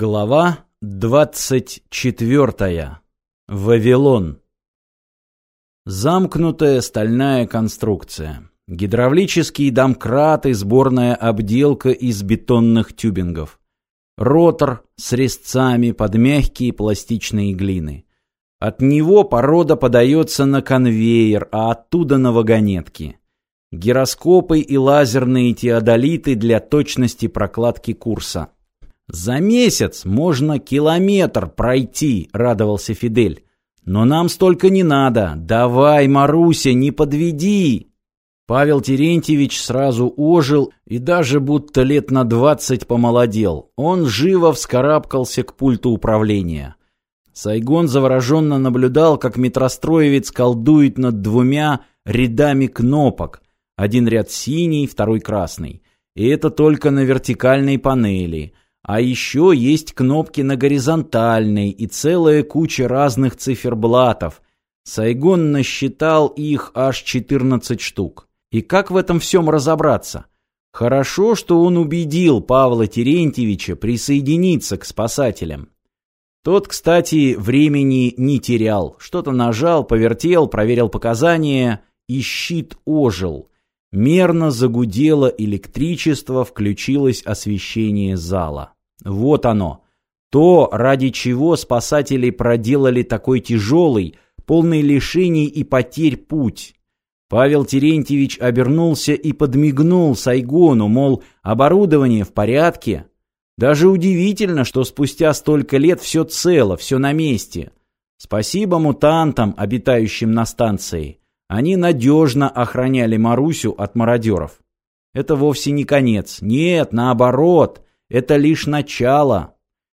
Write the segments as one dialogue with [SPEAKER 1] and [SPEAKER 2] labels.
[SPEAKER 1] Глава двадцать четвертая. Вавилон. Замкнутая стальная конструкция. Гидравлический домкрат и сборная обделка из бетонных тюбингов. Ротор с резцами под мягкие пластичные глины. От него порода подается на конвейер, а оттуда на вагонетки. Гироскопы и лазерные теодолиты для точности прокладки курса. «За месяц можно километр пройти», — радовался Фидель. «Но нам столько не надо. Давай, Маруся, не подведи!» Павел Терентьевич сразу ожил и даже будто лет на двадцать помолодел. Он живо вскарабкался к пульту управления. Сайгон завороженно наблюдал, как метростроевец колдует над двумя рядами кнопок. Один ряд синий, второй красный. И это только на вертикальной панели — а еще есть кнопки на горизонтальной и целая куча разных циферблатов. Сайгон насчитал их аж 14 штук. И как в этом всем разобраться? Хорошо, что он убедил Павла Терентьевича присоединиться к спасателям. Тот, кстати, времени не терял. Что-то нажал, повертел, проверил показания, и щит ожил. Мерно загудело электричество, включилось освещение зала. Вот оно. То, ради чего спасатели проделали такой тяжелый, полный лишений и потерь путь. Павел Терентьевич обернулся и подмигнул Сайгону, мол, оборудование в порядке. Даже удивительно, что спустя столько лет все цело, все на месте. Спасибо мутантам, обитающим на станции. Они надежно охраняли Марусю от мародеров. Это вовсе не конец. Нет, наоборот это лишь начало.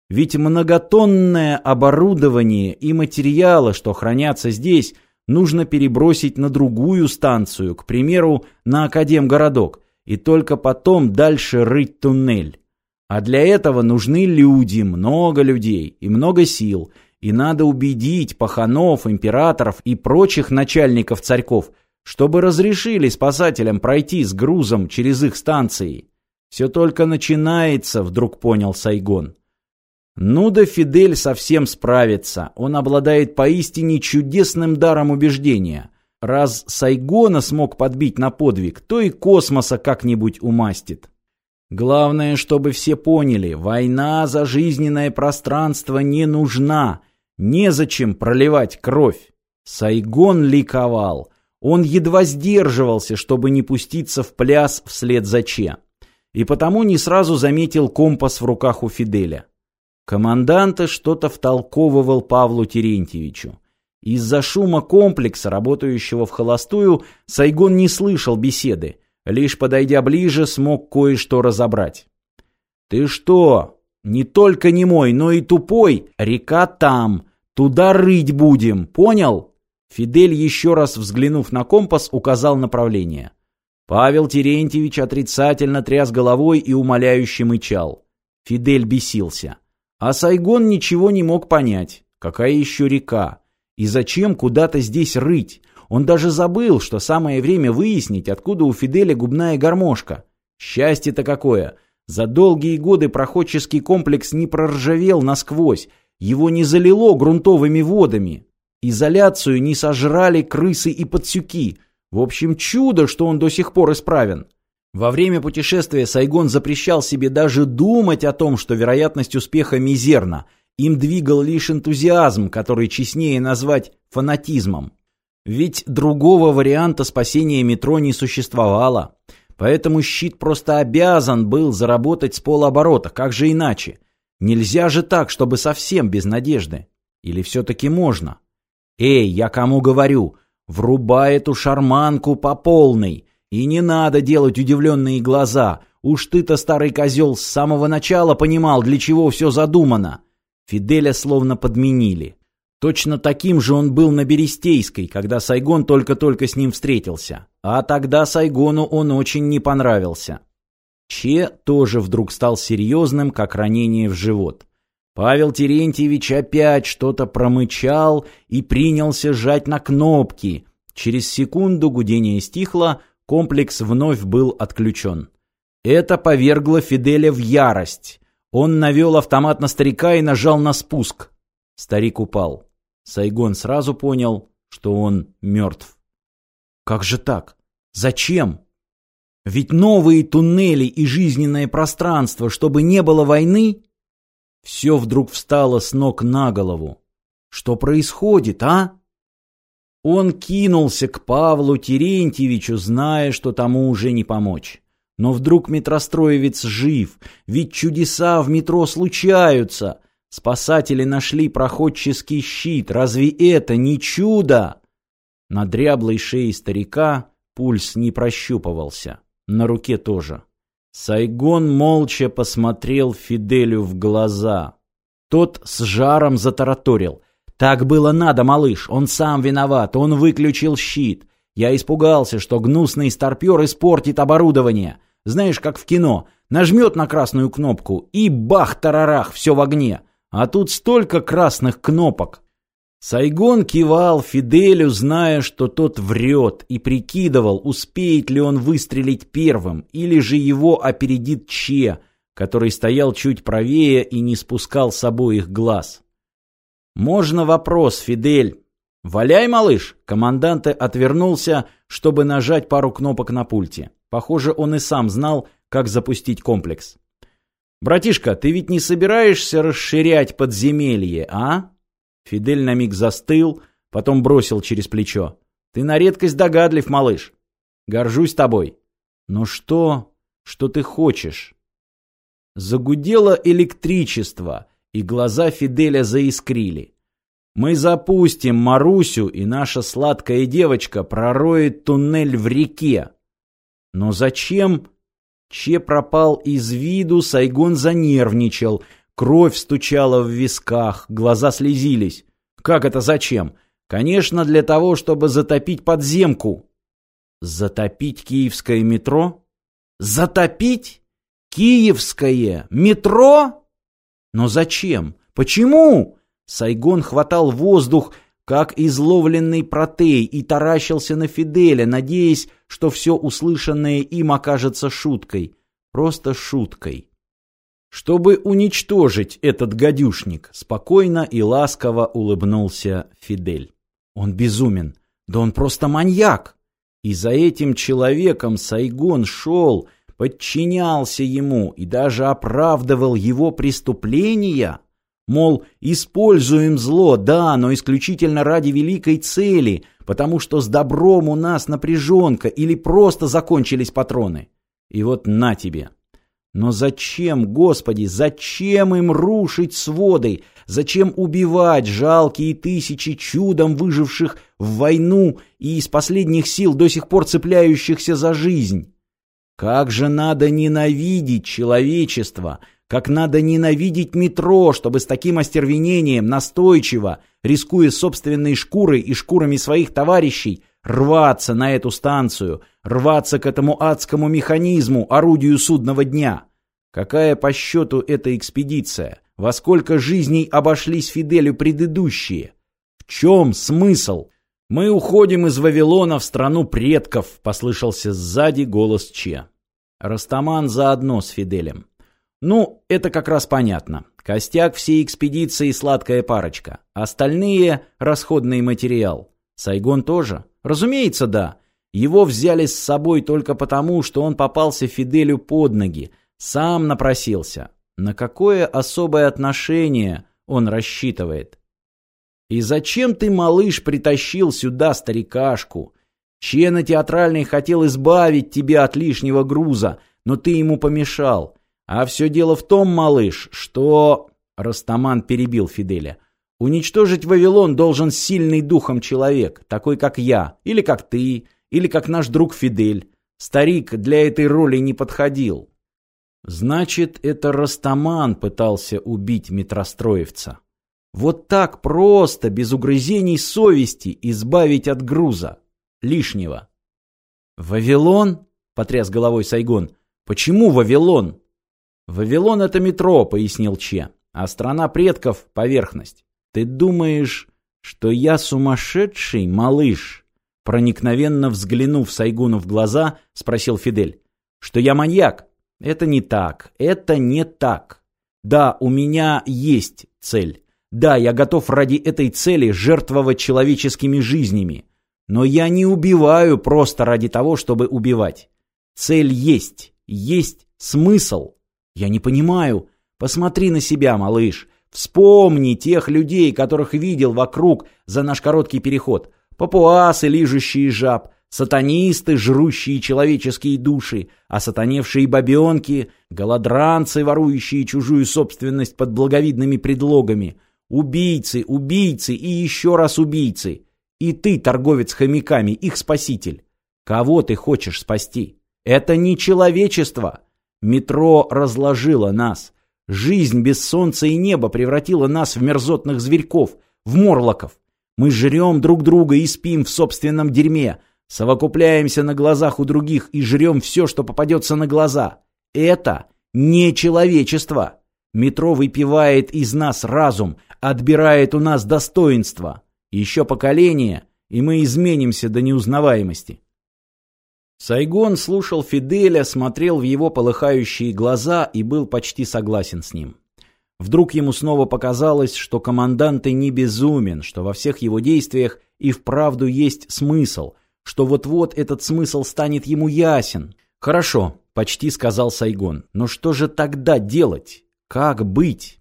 [SPEAKER 1] Ведь многотонное оборудование и материалы, что хранятся здесь, нужно перебросить на другую станцию, к примеру, на Академгородок, и только потом дальше рыть туннель. А для этого нужны люди, много людей и много сил, и надо убедить паханов, императоров и прочих начальников царьков, чтобы разрешили спасателям пройти с грузом через их станции. Все только начинается, вдруг понял Сайгон. Ну да Фидель совсем справится. Он обладает поистине чудесным даром убеждения. Раз Сайгона смог подбить на подвиг, то и космоса как-нибудь умастит. Главное, чтобы все поняли, война за жизненное пространство не нужна. Незачем проливать кровь. Сайгон ликовал. Он едва сдерживался, чтобы не пуститься в пляс вслед за Че и потому не сразу заметил компас в руках у Фиделя. Команданта что-то втолковывал Павлу Терентьевичу. Из-за шума комплекса, работающего в холостую, Сайгон не слышал беседы, лишь подойдя ближе, смог кое-что разобрать. «Ты что, не только не мой, но и тупой? Река там, туда рыть будем, понял?» Фидель, еще раз взглянув на компас, указал направление. Павел Терентьевич отрицательно тряс головой и умоляюще мычал. Фидель бесился. А Сайгон ничего не мог понять. Какая еще река? И зачем куда-то здесь рыть? Он даже забыл, что самое время выяснить, откуда у Фиделя губная гармошка. Счастье-то какое! За долгие годы проходческий комплекс не проржавел насквозь, его не залило грунтовыми водами. Изоляцию не сожрали крысы и подсюки – в общем, чудо, что он до сих пор исправен. Во время путешествия Сайгон запрещал себе даже думать о том, что вероятность успеха мизерна. Им двигал лишь энтузиазм, который честнее назвать фанатизмом. Ведь другого варианта спасения метро не существовало. Поэтому щит просто обязан был заработать с полоборота, как же иначе? Нельзя же так, чтобы совсем без надежды. Или все-таки можно? Эй, я кому говорю? Врубай эту шарманку по полной. И не надо делать удивленные глаза. Уж ты-то, старый козел, с самого начала понимал, для чего все задумано. Фиделя словно подменили. Точно таким же он был на Берестейской, когда Сайгон только-только с ним встретился. А тогда Сайгону он очень не понравился. Че тоже вдруг стал серьезным, как ранение в живот. Павел Терентьевич опять что-то промычал и принялся жать на кнопки. Через секунду гудение стихло, комплекс вновь был отключен. Это повергло Фиделя в ярость. Он навел автомат на старика и нажал на спуск. Старик упал. Сайгон сразу понял, что он мертв. Как же так? Зачем? Ведь новые туннели и жизненное пространство, чтобы не было войны? Все вдруг встало с ног на голову. Что происходит, а? Он кинулся к Павлу Терентьевичу, зная, что тому уже не помочь. Но вдруг метростроевец жив, ведь чудеса в метро случаются. Спасатели нашли проходческий щит, разве это не чудо? На дряблой шее старика пульс не прощупывался, на руке тоже. Сайгон молча посмотрел Фиделю в глаза. Тот с жаром затараторил. «Так было надо, малыш, он сам виноват, он выключил щит. Я испугался, что гнусный старпер испортит оборудование. Знаешь, как в кино, нажмет на красную кнопку и бах-тарарах, все в огне. А тут столько красных кнопок. Сайгон кивал Фиделю, зная, что тот врет, и прикидывал, успеет ли он выстрелить первым, или же его опередит Че, который стоял чуть правее и не спускал с обоих глаз. «Можно вопрос, Фидель?» «Валяй, малыш!» Командант отвернулся, чтобы нажать пару кнопок на пульте. Похоже, он и сам знал, как запустить комплекс. «Братишка, ты ведь не собираешься расширять подземелье, а?» Фидель на миг застыл, потом бросил через плечо. «Ты на редкость догадлив, малыш. Горжусь тобой. Но что? Что ты хочешь?» Загудело электричество, и глаза Фиделя заискрили. «Мы запустим Марусю, и наша сладкая девочка пророет туннель в реке». «Но зачем?» Че пропал из виду, Сайгон занервничал. Кровь стучала в висках, глаза слезились. Как это зачем? Конечно, для того, чтобы затопить подземку. Затопить киевское метро? Затопить? Киевское метро? Но зачем? Почему? Сайгон хватал воздух, как изловленный протей, и таращился на Фиделя, надеясь, что все услышанное им окажется шуткой. Просто шуткой. Чтобы уничтожить этот гадюшник, спокойно и ласково улыбнулся Фидель. Он безумен. Да он просто маньяк. И за этим человеком Сайгон шел, подчинялся ему и даже оправдывал его преступления. Мол, используем зло, да, но исключительно ради великой цели, потому что с добром у нас напряженка или просто закончились патроны. И вот на тебе. Но зачем, Господи, зачем им рушить своды? Зачем убивать жалкие тысячи чудом выживших в войну и из последних сил до сих пор цепляющихся за жизнь? Как же надо ненавидеть человечество, как надо ненавидеть метро, чтобы с таким остервенением, настойчиво, рискуя собственной шкурой и шкурами своих товарищей, рваться на эту станцию, рваться к этому адскому механизму, орудию судного дня. Какая по счету эта экспедиция? Во сколько жизней обошлись Фиделю предыдущие? В чем смысл? Мы уходим из Вавилона в страну предков, послышался сзади голос Че. Растаман заодно с Фиделем. Ну, это как раз понятно. Костяк всей экспедиции сладкая парочка. Остальные – расходный материал. Сайгон тоже? Разумеется, да. Его взяли с собой только потому, что он попался Фиделю под ноги. Сам напросился. На какое особое отношение он рассчитывает? И зачем ты, малыш, притащил сюда старикашку? Чена театральный хотел избавить тебя от лишнего груза, но ты ему помешал. А все дело в том, малыш, что... Растаман перебил Фиделя. Уничтожить Вавилон должен сильный духом человек, такой как я, или как ты, или как наш друг Фидель. Старик для этой роли не подходил. Значит, это Растаман пытался убить метростроевца. Вот так просто, без угрызений совести, избавить от груза. Лишнего. «Вавилон?» — потряс головой Сайгон. «Почему Вавилон?» «Вавилон — это метро», — пояснил Че, «а страна предков — поверхность. Ты думаешь, что я сумасшедший, малыш?» Проникновенно взглянув Сайгуну в глаза, спросил Фидель. «Что я маньяк?» «Это не так, это не так. Да, у меня есть цель. Да, я готов ради этой цели жертвовать человеческими жизнями. Но я не убиваю просто ради того, чтобы убивать. Цель есть, есть смысл. Я не понимаю. Посмотри на себя, малыш. Вспомни тех людей, которых видел вокруг за наш короткий переход. Папуасы, лижущие жаб, сатанисты, жрущие человеческие души, осатаневшие бабенки, голодранцы, ворующие чужую собственность под благовидными предлогами, убийцы, убийцы и еще раз убийцы. И ты, торговец хомяками, их спаситель. Кого ты хочешь спасти? Это не человечество. Метро разложило нас. Жизнь без солнца и неба превратила нас в мерзотных зверьков, в морлоков. Мы жрем друг друга и спим в собственном дерьме, совокупляемся на глазах у других и жрем все, что попадется на глаза. Это не человечество. Метро выпивает из нас разум, отбирает у нас достоинство. Еще поколение, и мы изменимся до неузнаваемости. Сайгон слушал Фиделя, смотрел в его полыхающие глаза и был почти согласен с ним. Вдруг ему снова показалось, что командант и не безумен, что во всех его действиях и вправду есть смысл, что вот-вот этот смысл станет ему ясен. «Хорошо», — почти сказал Сайгон, — «но что же тогда делать? Как быть?»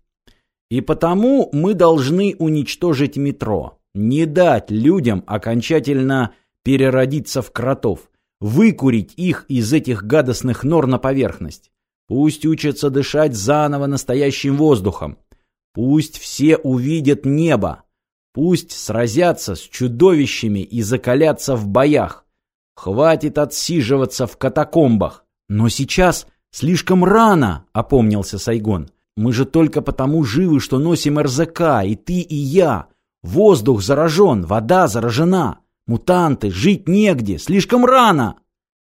[SPEAKER 1] «И потому мы должны уничтожить метро, не дать людям окончательно переродиться в кротов, выкурить их из этих гадостных нор на поверхность. Пусть учатся дышать заново настоящим воздухом. Пусть все увидят небо. Пусть сразятся с чудовищами и закалятся в боях. Хватит отсиживаться в катакомбах. Но сейчас слишком рано, опомнился Сайгон. Мы же только потому живы, что носим РЗК, и ты, и я. Воздух заражен, вода заражена. Мутанты, жить негде, слишком рано.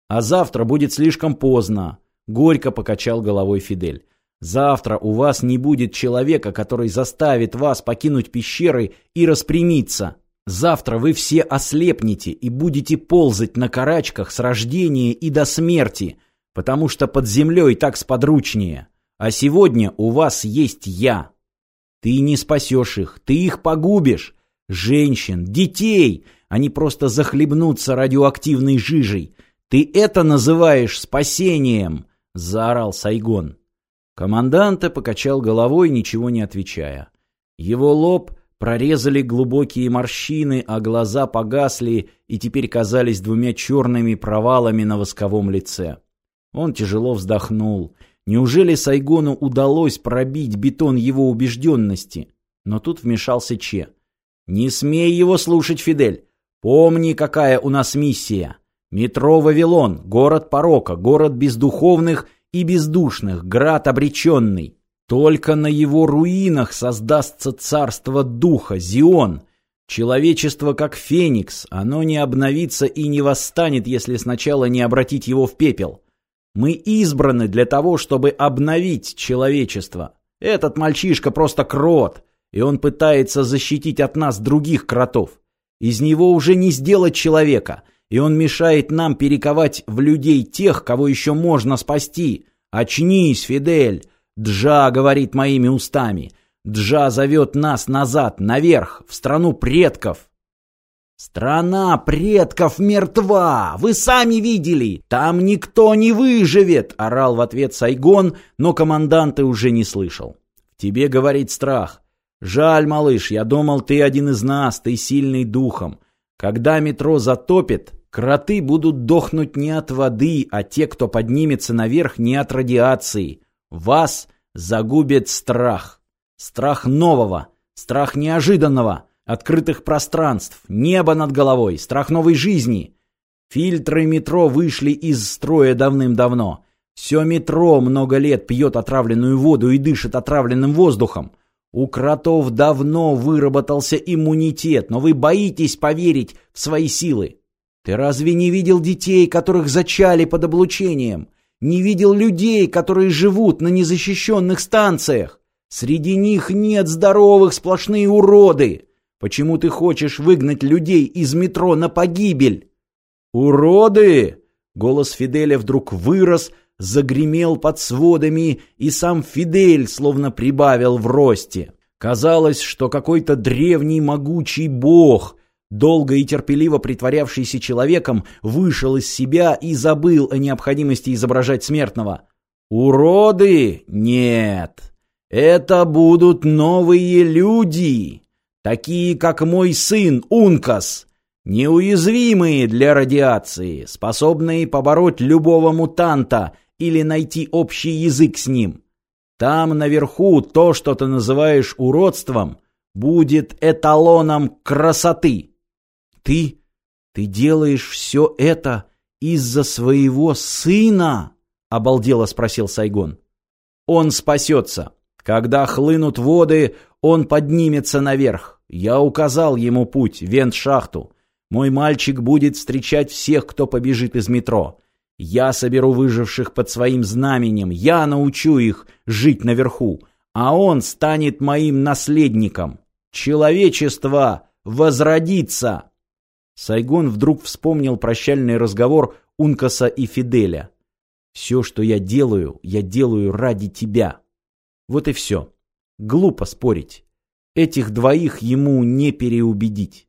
[SPEAKER 1] А завтра будет слишком поздно. Горько покачал головой Фидель. Завтра у вас не будет человека, который заставит вас покинуть пещеры и распрямиться. Завтра вы все ослепнете и будете ползать на карачках с рождения и до смерти, потому что под землей так сподручнее. А сегодня у вас есть я. Ты не спасешь их, ты их погубишь. Женщин, детей, они просто захлебнутся радиоактивной жижей. Ты это называешь спасением? заорал Сайгон. Команданте покачал головой, ничего не отвечая. Его лоб прорезали глубокие морщины, а глаза погасли и теперь казались двумя черными провалами на восковом лице. Он тяжело вздохнул. Неужели Сайгону удалось пробить бетон его убежденности? Но тут вмешался Че. «Не смей его слушать, Фидель! Помни, какая у нас миссия!» Метро Вавилон, город порока, город бездуховных и бездушных, град обреченный. Только на его руинах создастся царство духа, Зион. Человечество как феникс, оно не обновится и не восстанет, если сначала не обратить его в пепел. Мы избраны для того, чтобы обновить человечество. Этот мальчишка просто крот, и он пытается защитить от нас других кротов. Из него уже не сделать человека — и он мешает нам перековать в людей тех, кого еще можно спасти. Очнись, Фидель! Джа говорит моими устами. Джа зовет нас назад, наверх, в страну предков. «Страна предков мертва! Вы сами видели! Там никто не выживет!» — орал в ответ Сайгон, но команданты уже не слышал. «В тебе говорит страх. Жаль, малыш, я думал, ты один из нас, ты сильный духом. Когда метро затопит, кроты будут дохнуть не от воды, а те, кто поднимется наверх, не от радиации. Вас загубит страх. Страх нового, страх неожиданного, открытых пространств, небо над головой, страх новой жизни. Фильтры метро вышли из строя давным-давно. Все метро много лет пьет отравленную воду и дышит отравленным воздухом. У кротов давно выработался иммунитет, но вы боитесь поверить в свои силы. Ты разве не видел детей, которых зачали под облучением? Не видел людей, которые живут на незащищенных станциях? Среди них нет здоровых, сплошные уроды. Почему ты хочешь выгнать людей из метро на погибель? Уроды! Голос Фиделя вдруг вырос, загремел под сводами, и сам Фидель словно прибавил в росте. Казалось, что какой-то древний могучий бог, долго и терпеливо притворявшийся человеком, вышел из себя и забыл о необходимости изображать смертного. «Уроды? Нет! Это будут новые люди, такие, как мой сын Ункас!» Неуязвимые для радиации, способные побороть любого мутанта или найти общий язык с ним. Там наверху то, что ты называешь уродством, будет эталоном красоты. Ты, ты делаешь все это из-за своего сына? Обалдело спросил Сайгон. Он спасется. Когда хлынут воды, он поднимется наверх. Я указал ему путь, вент-шахту. Мой мальчик будет встречать всех, кто побежит из метро. Я соберу выживших под своим знаменем, я научу их жить наверху, а он станет моим наследником. Человечество возродится. Сайгон вдруг вспомнил прощальный разговор Ункаса и Фиделя. «Все, что я делаю, я делаю ради тебя». Вот и все. Глупо спорить. Этих двоих ему не переубедить.